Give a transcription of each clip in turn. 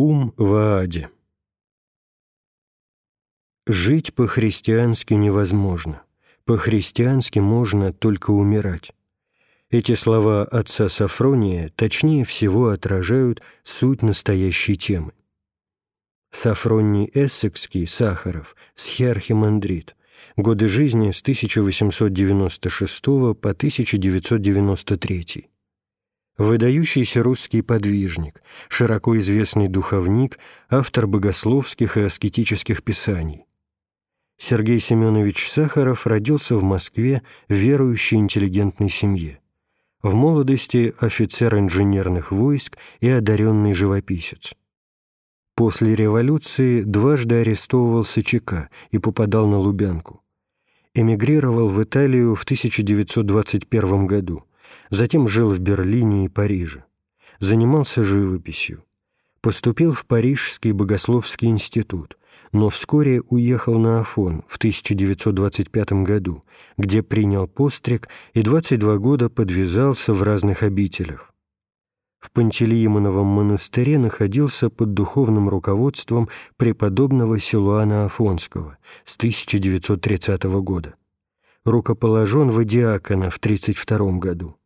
Ум в Ааде. Жить по-христиански невозможно. По-христиански можно только умирать. Эти слова отца Сафрония точнее всего отражают суть настоящей темы. Сафроний Эссекский, Сахаров, Схиархимандрит. Годы жизни с 1896 по 1993 выдающийся русский подвижник, широко известный духовник, автор богословских и аскетических писаний. Сергей Семенович Сахаров родился в Москве в верующей интеллигентной семье. В молодости офицер инженерных войск и одаренный живописец. После революции дважды арестовывался ЧК и попадал на Лубянку. Эмигрировал в Италию в 1921 году затем жил в Берлине и Париже. Занимался живописью. Поступил в Парижский богословский институт, но вскоре уехал на Афон в 1925 году, где принял постриг и 22 года подвязался в разных обителях. В Пантелеимоновом монастыре находился под духовным руководством преподобного Силуана Афонского с 1930 года. Рукоположен в диакона в 1932 году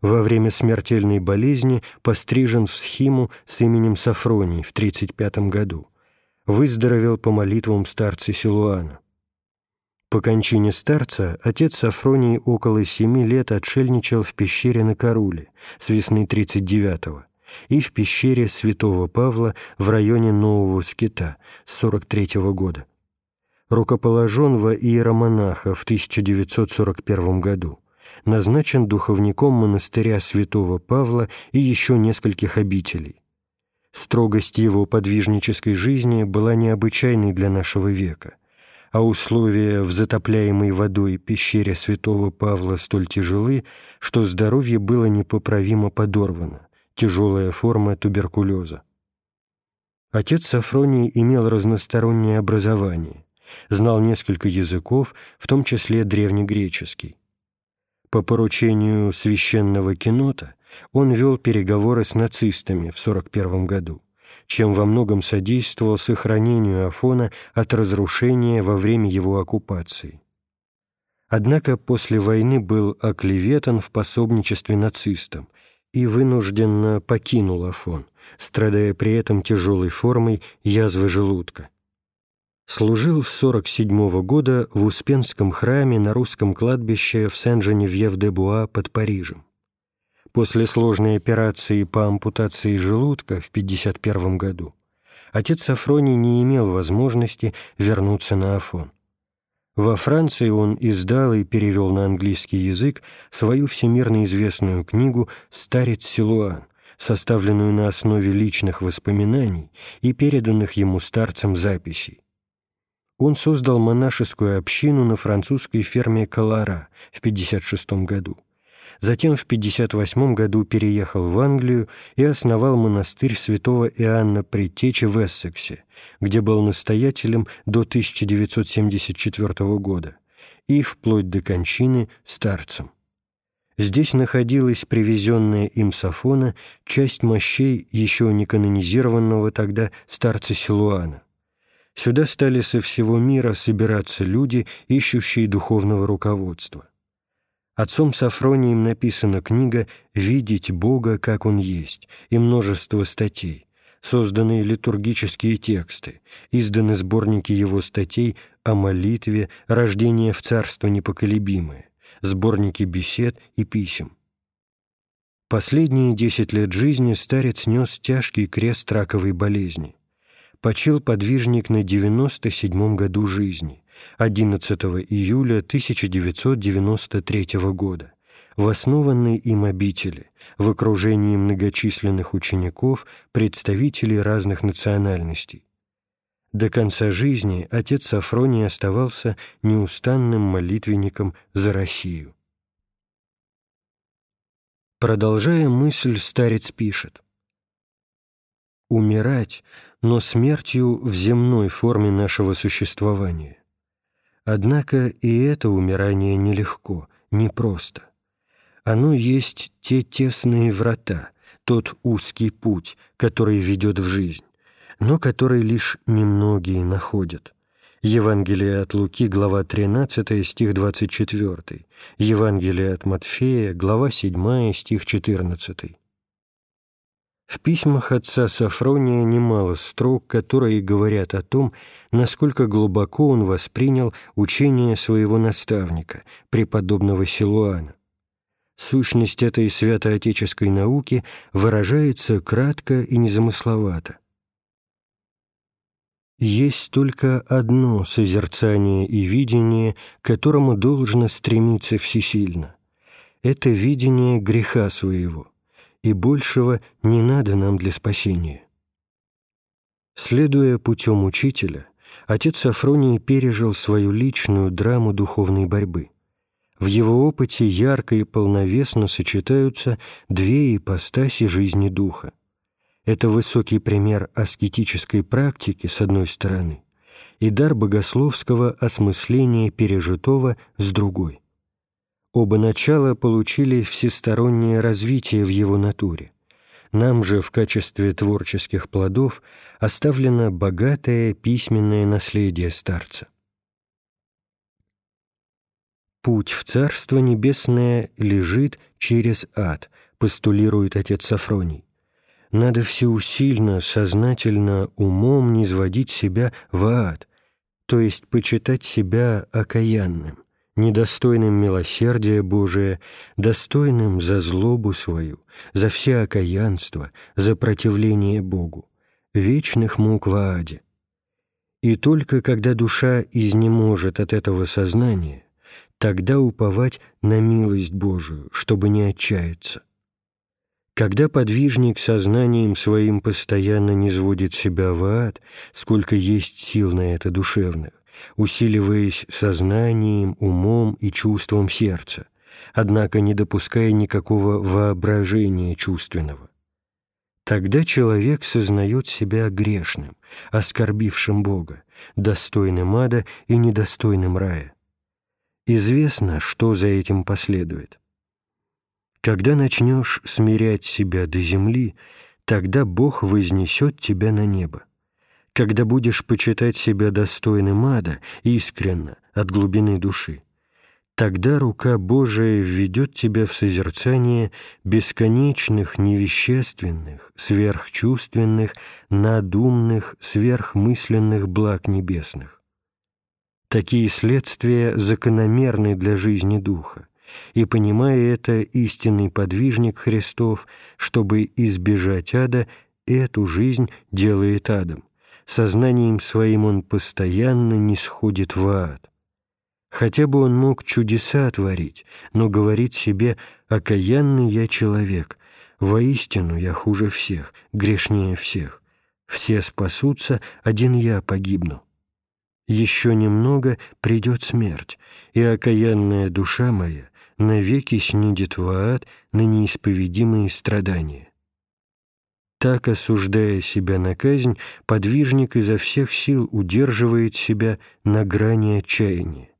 во время смертельной болезни пострижен в схиму с именем Сафроний в 35 году. Выздоровел по молитвам старца Силуана. По кончине старца отец Сафроний около семи лет отшельничал в пещере на Каруле с весны 39-го и в пещере святого Павла в районе Нового Скита с 43 -го года. Рукоположен во иеромонаха в 1941 году назначен духовником монастыря святого Павла и еще нескольких обителей. Строгость его подвижнической жизни была необычайной для нашего века, а условия в затопляемой водой пещере святого Павла столь тяжелы, что здоровье было непоправимо подорвано, тяжелая форма туберкулеза. Отец Сафроний имел разностороннее образование, знал несколько языков, в том числе древнегреческий. По поручению священного кинота он вел переговоры с нацистами в 1941 году, чем во многом содействовал сохранению Афона от разрушения во время его оккупации. Однако после войны был оклеветан в пособничестве нацистам и вынужденно покинул Афон, страдая при этом тяжелой формой язвы желудка служил с 47 года в Успенском храме на русском кладбище в Сен-Женевьев-де-Буа под Парижем. После сложной операции по ампутации желудка в 51 году отец Сафроний не имел возможности вернуться на Афон. Во Франции он издал и перевел на английский язык свою всемирно известную книгу «Старец Силуан», составленную на основе личных воспоминаний и переданных ему старцем записей он создал монашескую общину на французской ферме Калара в 56 году. Затем в 58 году переехал в Англию и основал монастырь святого Иоанна Предтечи в Эссексе, где был настоятелем до 1974 года и вплоть до кончины старцем. Здесь находилась привезенная им Сафона часть мощей еще не канонизированного тогда старца Силуана. Сюда стали со всего мира собираться люди, ищущие духовного руководства. Отцом Сафронием написана книга «Видеть Бога, как Он есть» и множество статей, созданные литургические тексты, изданы сборники его статей о молитве, рождение в Царство непоколебимое, сборники бесед и писем. Последние десять лет жизни старец нес тяжкий крест раковой болезни почил подвижник на 97 году жизни, 11 июля 1993 года, в основанной им обители, в окружении многочисленных учеников, представителей разных национальностей. До конца жизни отец Сафроний оставался неустанным молитвенником за Россию. Продолжая мысль, старец пишет – умирать, но смертью в земной форме нашего существования. Однако и это умирание нелегко, непросто. Оно есть те тесные врата, тот узкий путь, который ведет в жизнь, но который лишь немногие находят. Евангелие от Луки, глава 13, стих 24. Евангелие от Матфея, глава 7, стих 14. В письмах отца Сафрония немало строк, которые говорят о том, насколько глубоко он воспринял учение своего наставника, преподобного Силуана. Сущность этой святоотеческой науки выражается кратко и незамысловато. Есть только одно созерцание и видение, к которому должно стремиться всесильно. Это видение греха своего – и большего не надо нам для спасения. Следуя путем учителя, отец Афроний пережил свою личную драму духовной борьбы. В его опыте ярко и полновесно сочетаются две ипостаси жизни духа. Это высокий пример аскетической практики, с одной стороны, и дар богословского осмысления пережитого с другой – Оба начала получили всестороннее развитие в его натуре. Нам же в качестве творческих плодов оставлено богатое письменное наследие старца. «Путь в Царство Небесное лежит через ад», постулирует отец Сафроний. Надо всеусильно, сознательно, умом низводить себя в ад, то есть почитать себя окаянным недостойным милосердия Божия, достойным за злобу свою, за все окаянство, за противление Богу, вечных мук в аде. И только когда душа изнеможет от этого сознания, тогда уповать на милость Божию, чтобы не отчаяться. Когда подвижник сознанием своим постоянно не сводит себя в ад, сколько есть сил на это душевных, усиливаясь сознанием, умом и чувством сердца, однако не допуская никакого воображения чувственного. Тогда человек сознает себя грешным, оскорбившим Бога, достойным ада и недостойным рая. Известно, что за этим последует. Когда начнешь смирять себя до земли, тогда Бог вознесет тебя на небо когда будешь почитать себя достойным ада, искренно, от глубины души, тогда рука Божия введет тебя в созерцание бесконечных невещественных, сверхчувственных, надумных, сверхмысленных благ небесных. Такие следствия закономерны для жизни Духа, и, понимая это, истинный подвижник Христов, чтобы избежать ада, эту жизнь делает адом сознанием своим он постоянно не сходит в ад. Хотя бы он мог чудеса творить, но говорит себе «окаянный я человек», «воистину я хуже всех, грешнее всех, все спасутся, один я погибну». Еще немного придет смерть, и окаянная душа моя навеки снидет в ад на неисповедимые страдания. Так, осуждая себя на казнь, подвижник изо всех сил удерживает себя на грани отчаяния.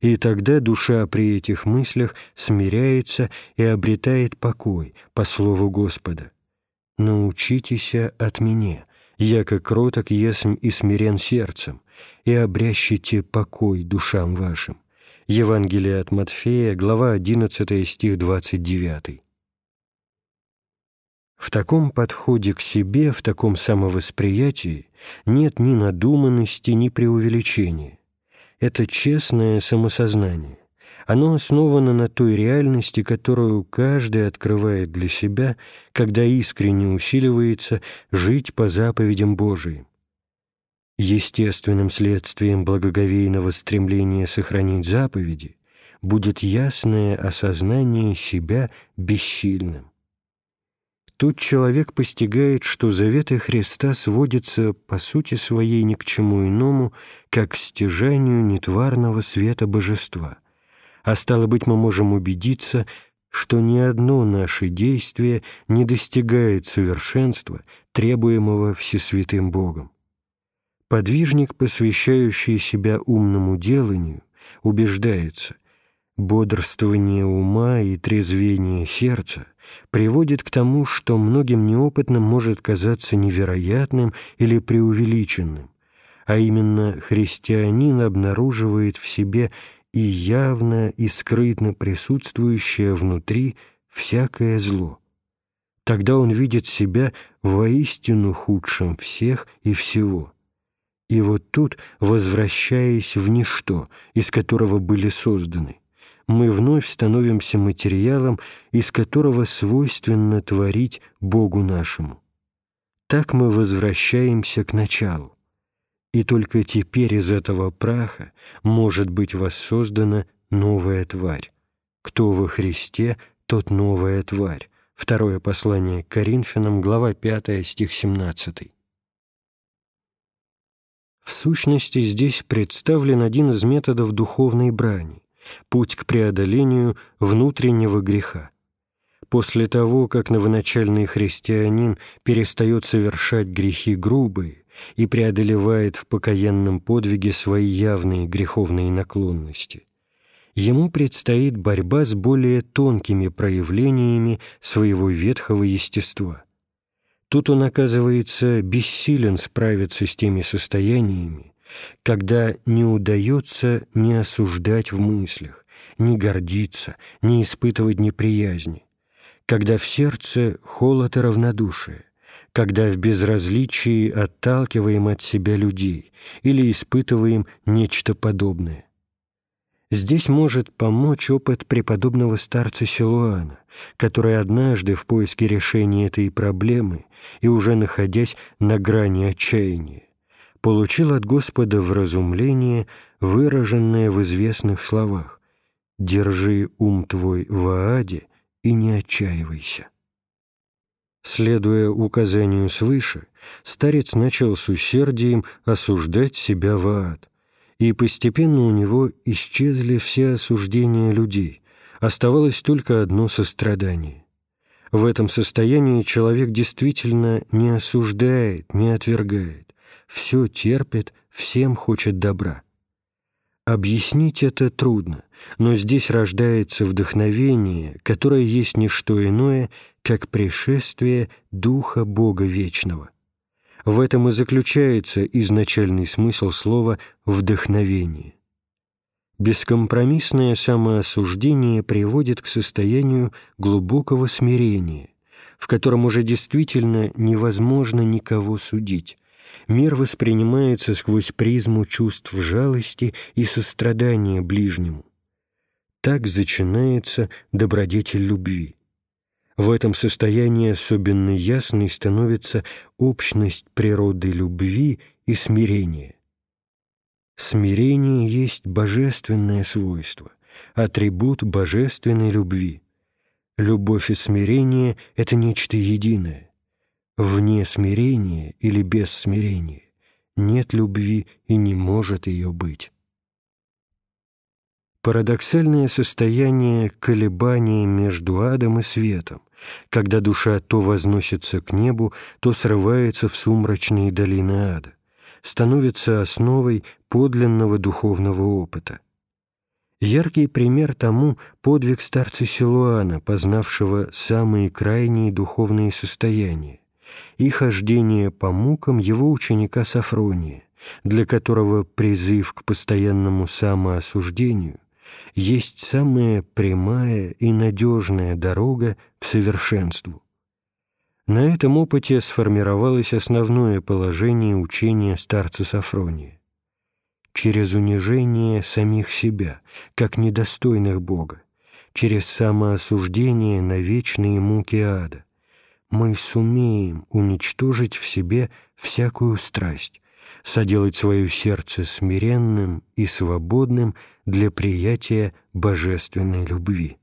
И тогда душа при этих мыслях смиряется и обретает покой, по слову Господа. «Научитесь от меня, яко кроток есмь и смирен сердцем, и обрящите покой душам вашим». Евангелие от Матфея, глава 11, стих 29. В таком подходе к себе, в таком самовосприятии нет ни надуманности, ни преувеличения. Это честное самосознание. Оно основано на той реальности, которую каждый открывает для себя, когда искренне усиливается жить по заповедям Божиим. Естественным следствием благоговейного стремления сохранить заповеди будет ясное осознание себя бессильным. Тут человек постигает, что заветы Христа сводятся по сути своей ни к чему иному, как к стяжанию нетварного света божества. А стало быть, мы можем убедиться, что ни одно наше действие не достигает совершенства, требуемого Всесвятым Богом. Подвижник, посвящающий себя умному деланию, убеждается, бодрствование ума и трезвение сердца — приводит к тому, что многим неопытным может казаться невероятным или преувеличенным, а именно христианин обнаруживает в себе и явно, и скрытно присутствующее внутри всякое зло. Тогда он видит себя воистину худшим всех и всего. И вот тут, возвращаясь в ничто, из которого были созданы, мы вновь становимся материалом, из которого свойственно творить Богу нашему. Так мы возвращаемся к началу. И только теперь из этого праха может быть воссоздана новая тварь. Кто во Христе, тот новая тварь. Второе послание к Коринфянам, глава 5, стих 17. В сущности, здесь представлен один из методов духовной брани – путь к преодолению внутреннего греха. После того, как новоначальный христианин перестает совершать грехи грубые и преодолевает в покаянном подвиге свои явные греховные наклонности, ему предстоит борьба с более тонкими проявлениями своего ветхого естества. Тут он оказывается бессилен справиться с теми состояниями, когда не удается не осуждать в мыслях, не гордиться, не испытывать неприязни, когда в сердце холод и равнодушие, когда в безразличии отталкиваем от себя людей или испытываем нечто подобное. Здесь может помочь опыт преподобного старца Силуана, который однажды в поиске решения этой проблемы и уже находясь на грани отчаяния, получил от Господа вразумление, выраженное в известных словах «Держи ум твой в Ааде и не отчаивайся». Следуя указанию свыше, старец начал с усердием осуждать себя в ад, и постепенно у него исчезли все осуждения людей, оставалось только одно сострадание. В этом состоянии человек действительно не осуждает, не отвергает, все терпит, всем хочет добра. Объяснить это трудно, но здесь рождается вдохновение, которое есть не что иное, как пришествие Духа Бога Вечного. В этом и заключается изначальный смысл слова «вдохновение». Бескомпромиссное самоосуждение приводит к состоянию глубокого смирения, в котором уже действительно невозможно никого судить. Мир воспринимается сквозь призму чувств жалости и сострадания ближнему. Так зачинается добродетель любви. В этом состоянии особенно ясной становится общность природы любви и смирения. Смирение есть божественное свойство, атрибут божественной любви. Любовь и смирение — это нечто единое. Вне смирения или без смирения нет любви и не может ее быть. Парадоксальное состояние колебания между адом и светом, когда душа то возносится к небу, то срывается в сумрачные долины ада, становится основой подлинного духовного опыта. Яркий пример тому – подвиг старца Силуана, познавшего самые крайние духовные состояния, и хождение по мукам его ученика Сафрония, для которого призыв к постоянному самоосуждению есть самая прямая и надежная дорога к совершенству. На этом опыте сформировалось основное положение учения старца Сафрония. Через унижение самих себя, как недостойных Бога, через самоосуждение на вечные муки ада, мы сумеем уничтожить в себе всякую страсть, соделать свое сердце смиренным и свободным для приятия божественной любви.